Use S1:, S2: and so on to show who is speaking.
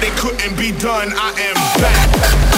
S1: that couldn't be done. I am back.